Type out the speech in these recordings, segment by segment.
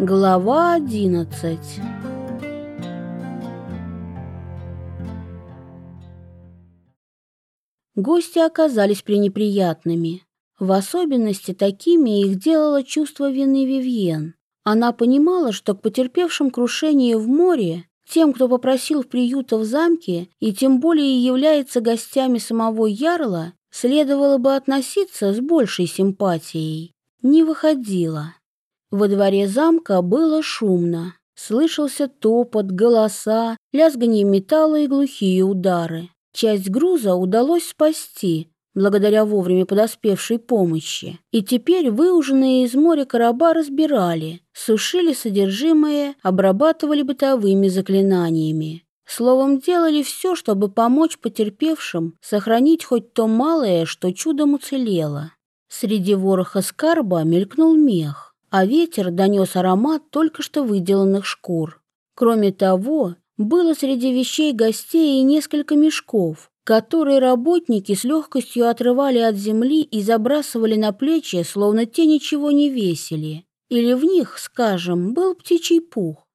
Глава одиннадцать Гости оказались пренеприятными. В особенности такими их делало чувство вины Вивьен. Она понимала, что к потерпевшим крушение в море, тем, кто попросил приюта в замке и тем более является гостями самого Ярла, следовало бы относиться с большей симпатией. Не выходило. Во дворе замка было шумно. Слышался топот, голоса, лязганье металла и глухие удары. Часть груза удалось спасти, благодаря вовремя подоспевшей помощи. И теперь выуженные из моря короба разбирали, сушили содержимое, обрабатывали бытовыми заклинаниями. Словом, делали все, чтобы помочь потерпевшим сохранить хоть то малое, что чудом уцелело. Среди вороха скарба мелькнул мех, а ветер донес аромат только что выделанных шкур. Кроме того, было среди вещей гостей и несколько мешков, которые работники с легкостью отрывали от земли и забрасывали на плечи, словно те ничего не весили. Или в них, скажем, был птичий пух.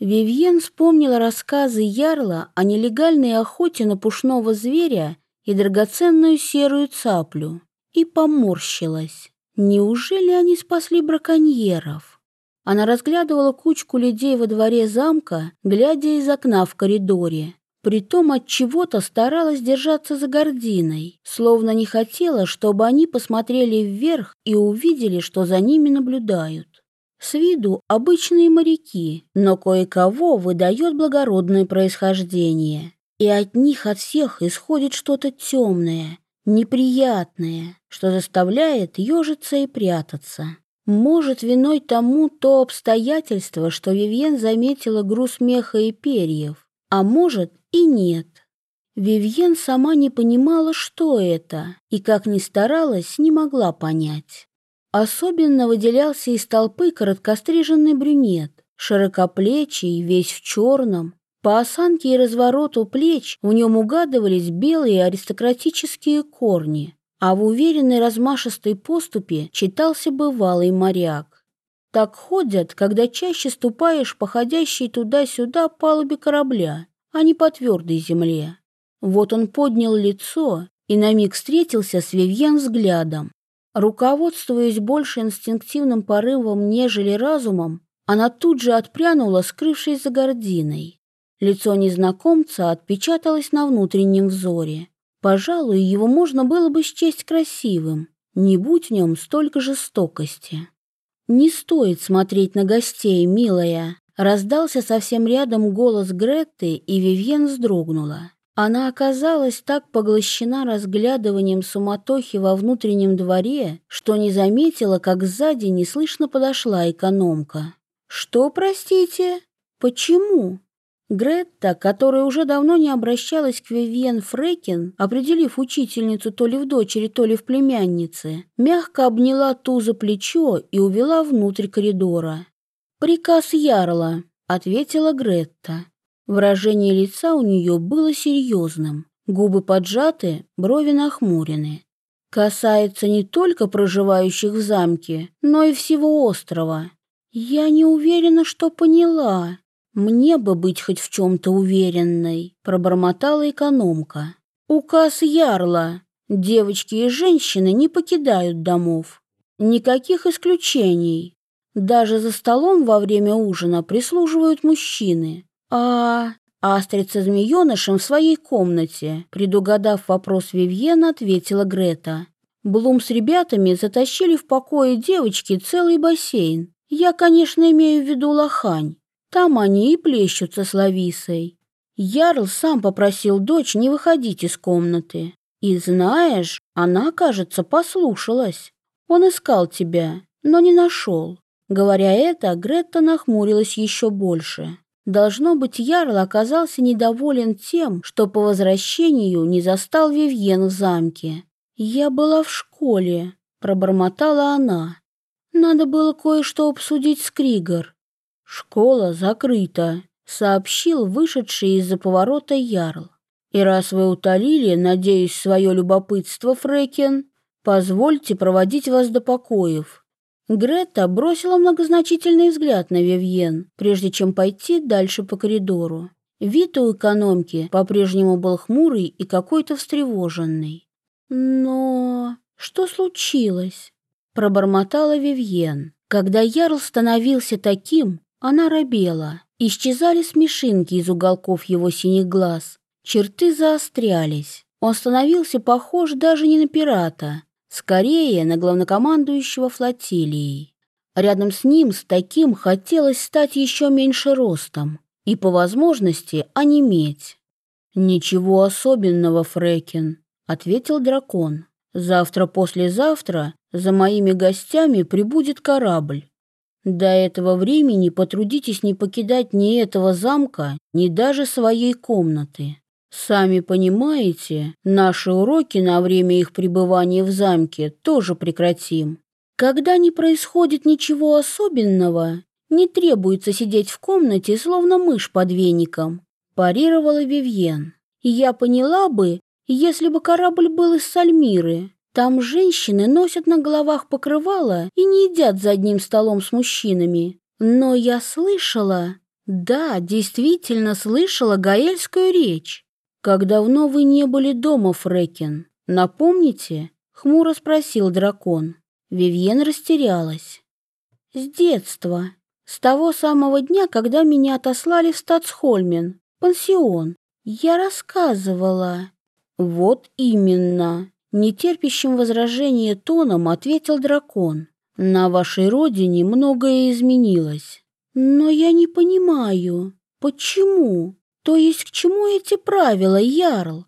Вивьен вспомнила рассказы Ярла о нелегальной охоте на пушного зверя и драгоценную серую цаплю и поморщилась. Неужели они спасли браконьеров? Она разглядывала кучку людей во дворе замка, глядя из окна в коридоре. Притом от чего-то старалась держаться за гординой, словно не хотела, чтобы они посмотрели вверх и увидели, что за ними наблюдают. С виду обычные моряки, но кое-кого выдает благородное происхождение. И от них от всех исходит что-то темное, неприятное, что заставляет ежиться и прятаться. Может, виной тому то обстоятельство, что Вивьен заметила груз меха и перьев, а может и нет. Вивьен сама не понимала, что это, и, как ни старалась, не могла понять. Особенно выделялся из толпы короткостриженный брюнет, широкоплечий, весь в черном. По осанке и развороту плеч в нем угадывались белые аристократические корни, а в уверенной размашистой поступе читался бывалый моряк. Так ходят, когда чаще ступаешь по ходящей туда-сюда палубе корабля, а не по твердой земле. Вот он поднял лицо и на миг встретился с Вивьен взглядом. Руководствуясь больше инстинктивным порывом, нежели разумом, она тут же отпрянула, скрывшись за гординой. Лицо незнакомца отпечаталось на внутреннем взоре. Пожалуй, его можно было бы счесть красивым, не будь в нем столько жестокости. «Не стоит смотреть на гостей, милая», — раздался совсем рядом голос Гретты, и Вивьен вздрогнула. Она оказалась так поглощена разглядыванием суматохи во внутреннем дворе, что не заметила, как сзади неслышно подошла экономка. «Что, простите? Почему?» Гретта, которая уже давно не обращалась к Вивьен Фрекин, определив учительницу то ли в дочери, то ли в племяннице, мягко обняла ту за плечо и увела внутрь коридора. «Приказ Ярла», — ответила Гретта. Выражение лица у нее было серьезным, губы поджаты, брови нахмурены. Касается не только проживающих в замке, но и всего острова. Я не уверена, что поняла. Мне бы быть хоть в чем-то уверенной, пробормотала экономка. Указ ярла. Девочки и женщины не покидают домов. Никаких исключений. Даже за столом во время ужина прислуживают мужчины. А Астрид со змеенышем в своей комнате, предугадав вопрос Вивьена, ответила Грета. Блум с ребятами затащили в покое девочки целый бассейн. Я, конечно, имею в виду лохань. Там они и плещутся с Лависой. Ярл сам попросил дочь не выходить из комнаты. И знаешь, она, кажется, послушалась. Он искал тебя, но не нашел. Говоря это, Гретта нахмурилась еще больше. Должно быть, Ярл оказался недоволен тем, что по возвращению не застал Вивьен в замке. «Я была в школе», — пробормотала она. «Надо было кое-что обсудить с Кригор». «Школа закрыта», — сообщил вышедший из-за поворота Ярл. «И раз вы утолили, надеюсь, свое любопытство, Фрекен, позвольте проводить вас до покоев». Грета бросила многозначительный взгляд на Вивьен, прежде чем пойти дальше по коридору. Вид у экономки по-прежнему был хмурый и какой-то встревоженный. «Но что случилось?» — пробормотала Вивьен. Когда Ярл становился таким, она робела. Исчезали смешинки из уголков его синих глаз. Черты заострялись. Он становился похож даже не на пирата, скорее на главнокомандующего флотилией. Рядом с ним с таким хотелось стать еще меньше ростом и, по возможности, онеметь. «Ничего особенного, Фрекин», — ответил дракон. «Завтра-послезавтра за моими гостями прибудет корабль. До этого времени потрудитесь не покидать ни этого замка, ни даже своей комнаты. Сами понимаете, наши уроки на время их пребывания в замке тоже прекратим. Когда не происходит ничего особенного, не требуется сидеть в комнате, словно мышь под веником, парировала Вивьен. Я поняла бы, если бы корабль был из Сальмиры, там женщины носят на головах покрывала и не едят за одним столом с мужчинами. Но я слышала, да, действительно слышала гаэльскую речь. Как давно вы не были дома, Фрекин? Напомните? Хмуро спросил дракон. Вивьен растерялась. С детства. С того самого дня, когда меня отослали в Стацхольмен, пансион. Я рассказывала. Вот именно. Нетерпящим возражения тоном ответил дракон. На вашей родине многое изменилось. Но я не понимаю, почему? То есть к чему эти правила, Ярл?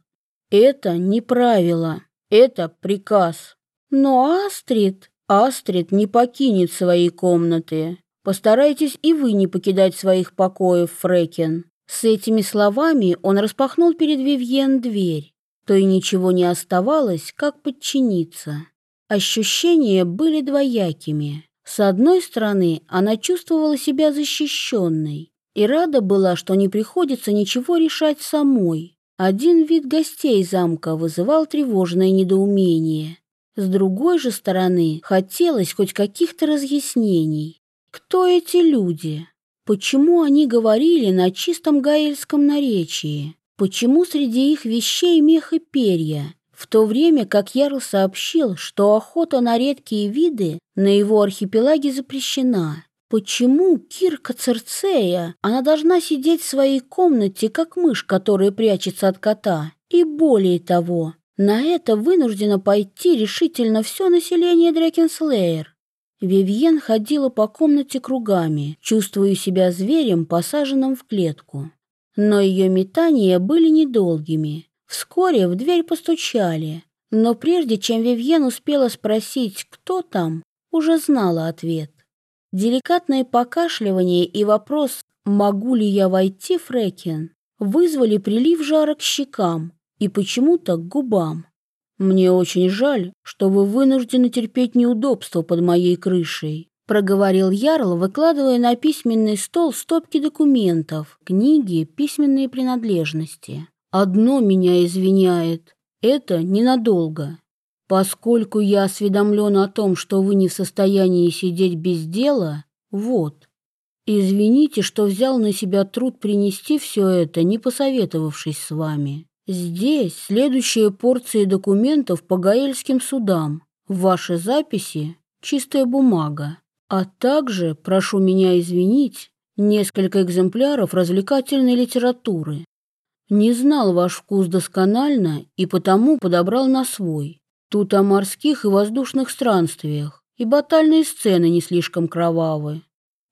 Это не правила, это приказ. Но Астрид, Астрид не покинет свои комнаты. Постарайтесь и вы не покидать своих покоев, Фрекен. С этими словами он распахнул перед Вивьен дверь то и ничего не оставалось, как подчиниться. Ощущения были двоякими. С одной стороны, она чувствовала себя защищенной и рада была, что не приходится ничего решать самой. Один вид гостей замка вызывал тревожное недоумение. С другой же стороны, хотелось хоть каких-то разъяснений. Кто эти люди? Почему они говорили на чистом гаэльском наречии? Почему среди их вещей мех и перья, в то время как Ярл сообщил, что охота на редкие виды на его архипелаге запрещена? Почему Кирка Церцея, она должна сидеть в своей комнате, как мышь, которая прячется от кота? И более того, на это вынуждено пойти решительно все население Дракенслеер. Вивьен ходила по комнате кругами, чувствуя себя зверем, посаженным в клетку. Но ее метания были недолгими. Вскоре в дверь постучали, но прежде чем Вивьен успела спросить, кто там, уже знала ответ. Деликатное покашливание и вопрос «могу ли я войти, Фрекен?» вызвали прилив жара к щекам и почему-то к губам. «Мне очень жаль, что вы вынуждены терпеть неудобства под моей крышей проговорил Ярл, выкладывая на письменный стол стопки документов, книги, письменные принадлежности. Одно меня извиняет. Это ненадолго. Поскольку я осведомлен о том, что вы не в состоянии сидеть без дела, вот. Извините, что взял на себя труд принести все это, не посоветовавшись с вами. Здесь следующая порция документов по гаэльским судам. Ваши записи — чистая бумага. А также, прошу меня извинить, несколько экземпляров развлекательной литературы. Не знал ваш вкус досконально и потому подобрал на свой. Тут о морских и воздушных странствиях, и батальные сцены не слишком кровавые.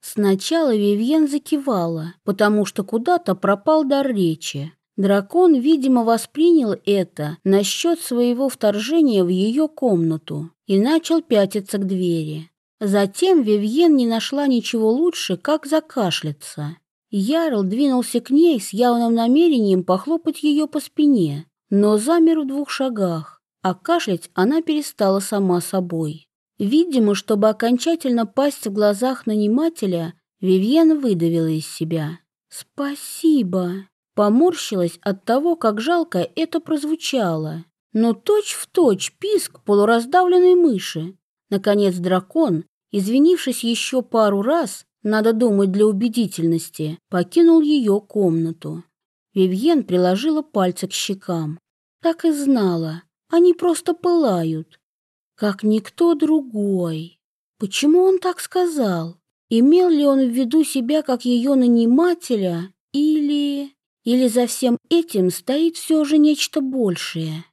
Сначала Вивьен закивала, потому что куда-то пропал дар речи. Дракон, видимо, воспринял это насчет своего вторжения в ее комнату и начал пятиться к двери. Затем Вивьен не нашла ничего лучше, как закашляться. Ярл двинулся к ней с явным намерением похлопать ее по спине, но замер в двух шагах, а кашлять она перестала сама собой. Видимо, чтобы окончательно пасть в глазах нанимателя, Вивьен выдавила из себя. «Спасибо!» Поморщилась от того, как жалко это прозвучало. Но точь-в-точь точь писк полураздавленной мыши. Наконец дракон, извинившись еще пару раз, надо думать для убедительности, покинул ее комнату. Вивьен приложила пальцы к щекам. Так и знала, они просто пылают, как никто другой. Почему он так сказал? Имел ли он в виду себя как ее нанимателя или... Или за всем этим стоит все же нечто большее?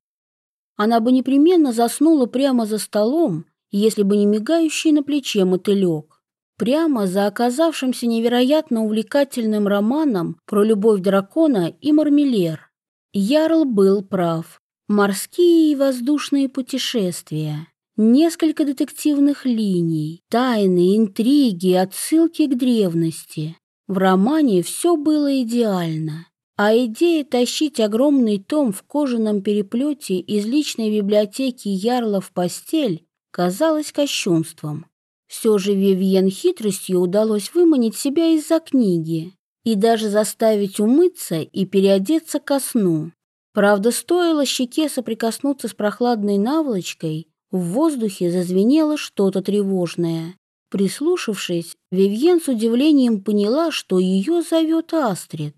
Она бы непременно заснула прямо за столом, если бы не мигающий на плече мотылек. Прямо за оказавшимся невероятно увлекательным романом про любовь дракона и мармелер. Ярл был прав. Морские и воздушные путешествия. Несколько детективных линий, тайны, интриги, отсылки к древности. В романе все было идеально. А идея тащить огромный том в кожаном переплете из личной библиотеки Ярла в постель казалась кощунством. Все же Вивьен хитростью удалось выманить себя из-за книги и даже заставить умыться и переодеться ко сну. Правда, стоило щеке соприкоснуться с прохладной наволочкой, в воздухе зазвенело что-то тревожное. Прислушавшись, Вивьен с удивлением поняла, что ее зовет Астрид.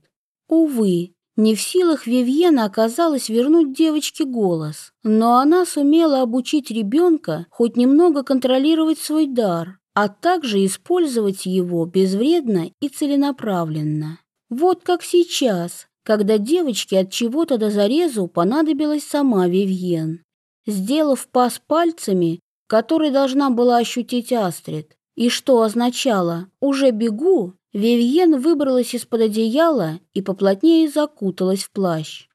Увы, не в силах Вивьена оказалось вернуть девочке голос, но она сумела обучить ребенка хоть немного контролировать свой дар, а также использовать его безвредно и целенаправленно. Вот как сейчас, когда девочке от чего-то до зарезу понадобилась сама Вивьен. Сделав пас пальцами, который должна была ощутить Астрид, и что означало «уже бегу», Вивьен выбралась из-под одеяла и поплотнее закуталась в плащ.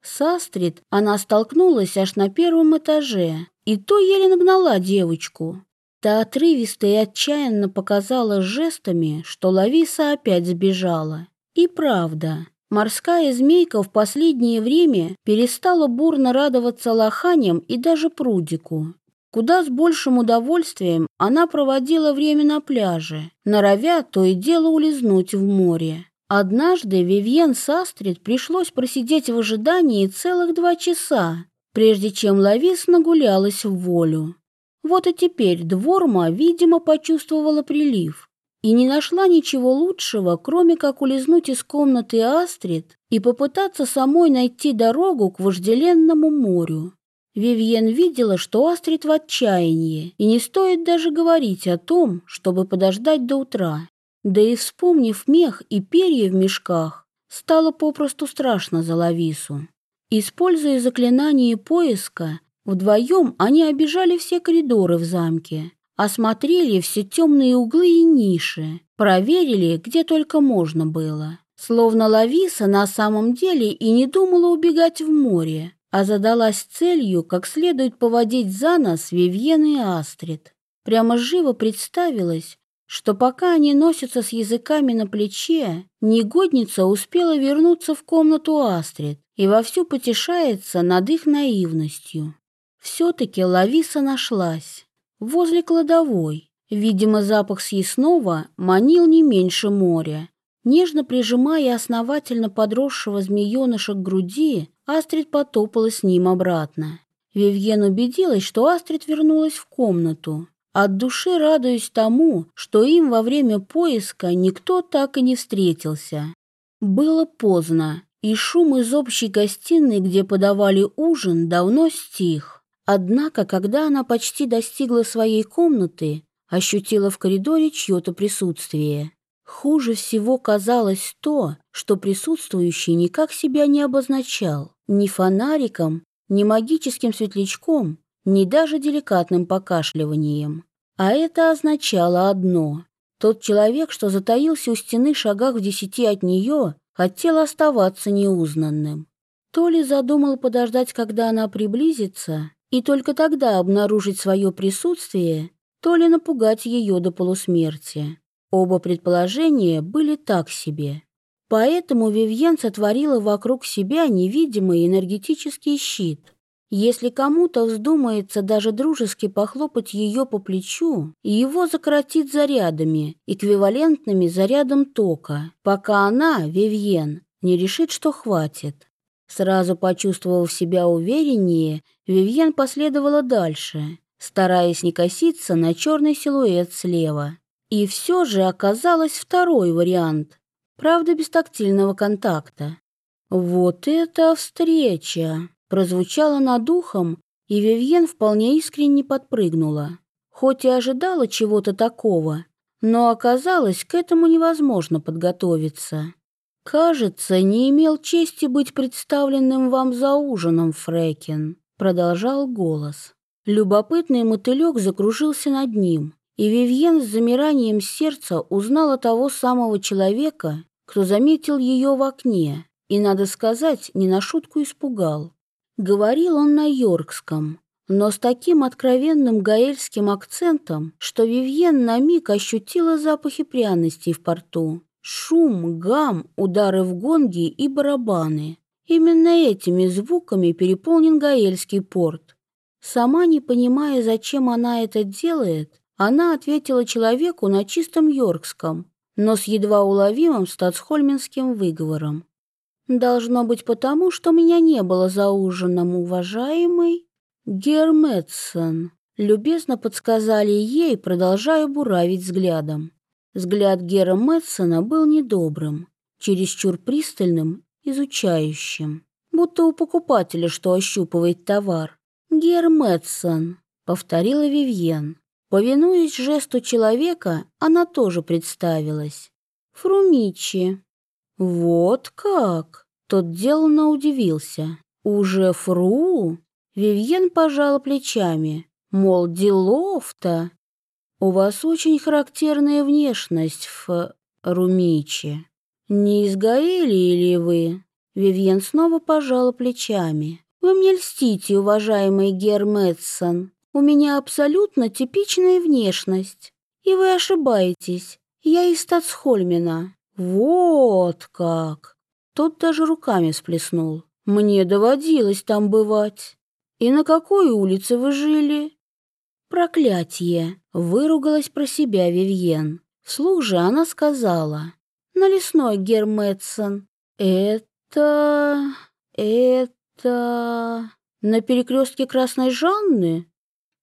С Астрид она столкнулась аж на первом этаже, и то еле нагнала девочку. Та отрывисто и отчаянно показала жестами, что Лависа опять сбежала. И правда, морская змейка в последнее время перестала бурно радоваться лоханям и даже прудику. Куда с большим удовольствием она проводила время на пляже, норовя то и дело улизнуть в море. Однажды Вивьен с Астрид пришлось просидеть в ожидании целых два часа, прежде чем Лавис нагулялась в волю. Вот и теперь Дворма, видимо, почувствовала прилив и не нашла ничего лучшего, кроме как улизнуть из комнаты Астрид и попытаться самой найти дорогу к вожделенному морю. Вивьен видела, что Астрид в отчаянии, и не стоит даже говорить о том, чтобы подождать до утра. Да и вспомнив мех и перья в мешках, стало попросту страшно за Лавису. Используя заклинание поиска, вдвоем они обижали все коридоры в замке, осмотрели все темные углы и ниши, проверили, где только можно было. Словно Лависа на самом деле и не думала убегать в море, а задалась целью как следует поводить за нос Вивьен и Астрид. Прямо живо представилось, что пока они носятся с языками на плече, негодница успела вернуться в комнату Астрид и вовсю потешается над их наивностью. Все-таки Лависа нашлась. Возле кладовой. Видимо, запах съестного манил не меньше моря. Нежно прижимая основательно подросшего змееныша к груди, Астрид потопала с ним обратно. Вивьен убедилась, что Астрид вернулась в комнату, от души радуясь тому, что им во время поиска никто так и не встретился. Было поздно, и шум из общей гостиной, где подавали ужин, давно стих. Однако, когда она почти достигла своей комнаты, ощутила в коридоре чье-то присутствие. Хуже всего казалось то, что присутствующий никак себя не обозначал. Ни фонариком, ни магическим светлячком, ни даже деликатным покашливанием. А это означало одно. Тот человек, что затаился у стены шагах в десяти от нее, хотел оставаться неузнанным. То ли задумал подождать, когда она приблизится, и только тогда обнаружить свое присутствие, то ли напугать ее до полусмерти. Оба предположения были так себе. Поэтому Вивьен сотворила вокруг себя невидимый энергетический щит. Если кому-то вздумается даже дружески похлопать ее по плечу, его закоротит зарядами, эквивалентными зарядом тока, пока она, Вивьен, не решит, что хватит. Сразу почувствовав себя увереннее, Вивьен последовала дальше. стараясь не коситься на черный силуэт слева. И все же оказалось второй вариант, правда без тактильного контакта. «Вот это встреча!» прозвучала над ухом, и Вивьен вполне искренне подпрыгнула. Хоть и ожидала чего-то такого, но оказалось, к этому невозможно подготовиться. «Кажется, не имел чести быть представленным вам за ужином, Фрекин», — продолжал голос. Любопытный мотылек закружился над ним, и Вивьен с замиранием сердца узнала того самого человека, кто заметил ее в окне, и, надо сказать, не на шутку испугал. Говорил он на йоркском, но с таким откровенным гаэльским акцентом, что Вивьен на миг ощутила запахи пряностей в порту. Шум, гам, удары в гонги и барабаны. Именно этими звуками переполнен гаэльский порт. Сама не понимая, зачем она это делает, она ответила человеку на чистом йоркском, но с едва уловимым стацхольминским выговором. «Должно быть потому, что меня не было за ужином, уважаемый Герметсон», любезно подсказали ей, продолжая буравить взглядом. Взгляд Гера Мэтсона был недобрым, чересчур пристальным, изучающим, будто у покупателя, что ощупывает товар. «Гер Мэтсон», — повторила Вивьен. Повинуясь жесту человека, она тоже представилась. «Фрумичи». «Вот как?» — тот деланно удивился. «Уже фру?» Вивьен пожала плечами, мол, делов-то. «У вас очень характерная внешность, в Румичи. Не из Гаэли ли вы?» Вивьен снова пожала плечами. «Вы мне льстите, уважаемый Герметсон. У меня абсолютно типичная внешность. И вы ошибаетесь. Я из Стацхольмена». «Вот как!» Тот даже руками сплеснул. «Мне доводилось там бывать. И на какой улице вы жили?» «Проклятие!» — выругалась про себя Вивьен. Вслух же она сказала. «На лесной, Герметсон. Это... это... на перекрестке Красной Жанны?»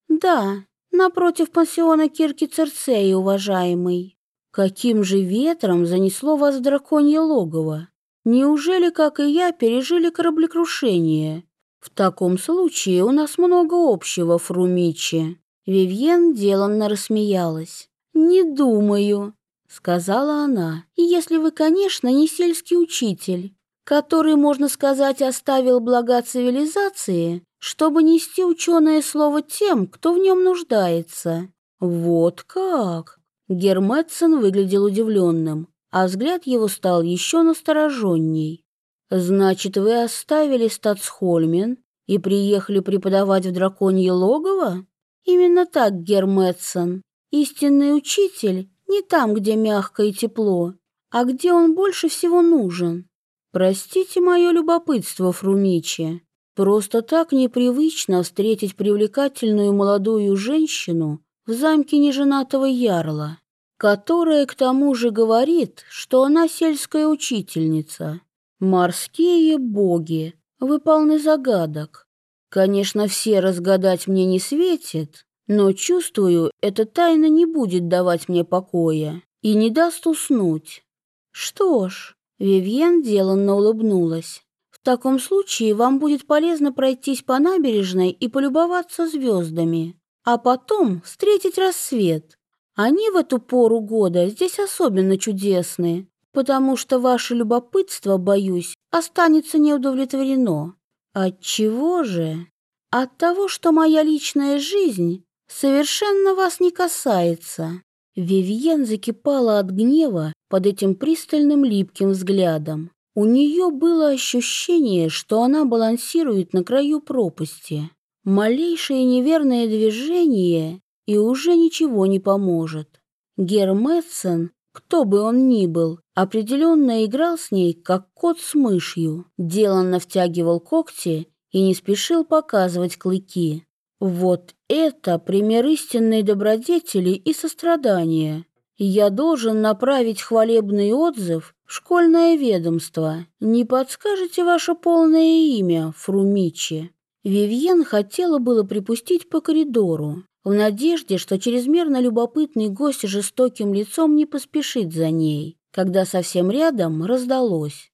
«Да, напротив пансиона Кирки Церцеи, уважаемый». «Каким же ветром занесло вас в драконье логово? Неужели, как и я, пережили кораблекрушение? В таком случае у нас много общего, Фрумичи». Вивьен деланно рассмеялась. «Не думаю», — сказала она, — «если вы, конечно, не сельский учитель, который, можно сказать, оставил блага цивилизации, чтобы нести ученое слово тем, кто в нем нуждается». «Вот как!» Герметсон выглядел удивленным, а взгляд его стал еще настороженней. «Значит, вы оставили Стацхольмен и приехали преподавать в драконье логово?» Именно так, Герметсон. Истинный учитель не там, где мягко и тепло, а где он больше всего нужен. Простите мое любопытство, Фрумичи. Просто так непривычно встретить привлекательную молодую женщину в замке неженатого ярла, которая к тому же говорит, что она сельская учительница. Морские боги, вы полны загадок. Конечно, все разгадать мне не светит, но чувствую, эта тайна не будет давать мне покоя и не даст уснуть. Что ж, Вивьен деланно улыбнулась. В таком случае вам будет полезно пройтись по набережной и полюбоваться звездами, а потом встретить рассвет. Они в эту пору года здесь особенно чудесны, потому что ваше любопытство, боюсь, останется неудовлетворено. От чего же? От того, что моя личная жизнь совершенно вас не касается. Вивьен закипала от гнева под этим пристальным липким взглядом. У нее было ощущение, что она балансирует на краю пропасти. Малейшее неверное движение, и уже ничего не поможет. Герметсон, кто бы он ни был, определенно играл с ней, как кот с мышью, деланно втягивал когти и не спешил показывать клыки. Вот это пример истинной добродетели и сострадания. Я должен направить хвалебный отзыв в школьное ведомство. Не подскажете ваше полное имя, Фрумичи? Вивьен хотела было припустить по коридору, в надежде, что чрезмерно любопытный гость жестоким лицом не поспешит за ней, когда совсем рядом раздалось.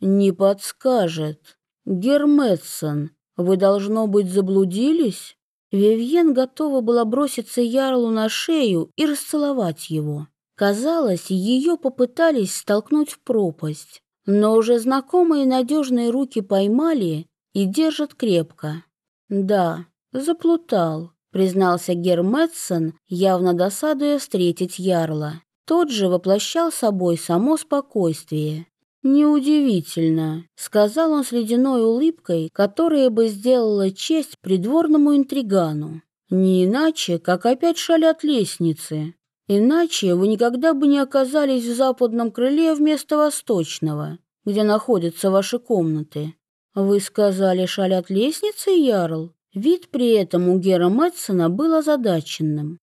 «Не подскажет. Герметсон, вы, должно быть, заблудились?» Вивьен готова была броситься Ярлу на шею и расцеловать его. Казалось, ее попытались столкнуть в пропасть, но уже знакомые надежные руки поймали и держат крепко. «Да, заплутал», — признался Герметсон, явно досадуя встретить Ярла. Тот же воплощал собой само спокойствие. «Неудивительно», — сказал он с ледяной улыбкой, которая бы сделала честь придворному интригану. «Не иначе, как опять шалят лестницы. Иначе вы никогда бы не оказались в западном крыле вместо восточного, где находятся ваши комнаты. Вы сказали, шалят лестницы, Ярл?» Вид при этом у Гера Мэтсона был озадаченным.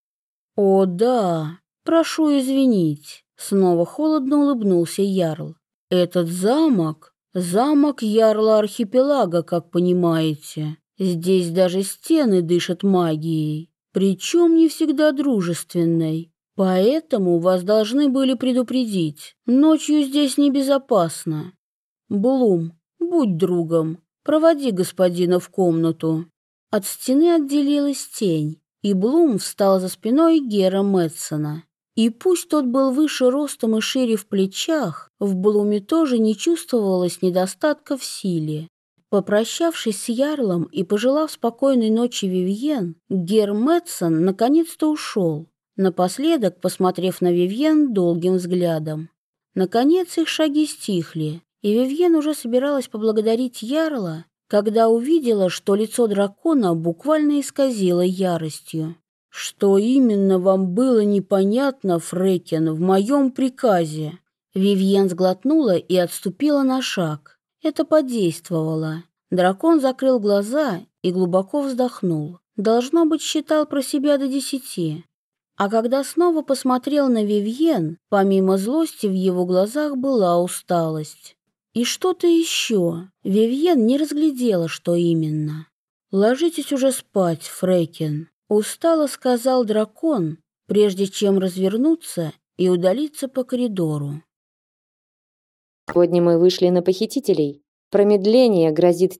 «О, да, прошу извинить», — снова холодно улыбнулся Ярл. «Этот замок — замок Ярла Архипелага, как понимаете. Здесь даже стены дышат магией, причем не всегда дружественной. Поэтому вас должны были предупредить. Ночью здесь небезопасно. Блум, будь другом, проводи господина в комнату». От стены отделилась тень, и Блум встал за спиной Гера Мэтсона. И пусть тот был выше ростом и шире в плечах, в Блуме тоже не чувствовалось недостатка в силе. Попрощавшись с Ярлом и пожелав спокойной ночи Вивьен, Гер Мэтсон наконец-то ушел, напоследок посмотрев на Вивьен долгим взглядом. Наконец их шаги стихли, и Вивьен уже собиралась поблагодарить Ярла, когда увидела, что лицо дракона буквально исказило яростью. «Что именно вам было непонятно, Фрекен, в моем приказе?» Вивьен сглотнула и отступила на шаг. Это подействовало. Дракон закрыл глаза и глубоко вздохнул. Должно быть, считал про себя до десяти. А когда снова посмотрел на Вивьен, помимо злости в его глазах была усталость. И что-то еще. Вивьен не разглядела, что именно. «Ложитесь уже спать, Фрейкен», — устало сказал дракон, прежде чем развернуться и удалиться по коридору. Сегодня мы вышли на похитителей. Промедление грозит тем,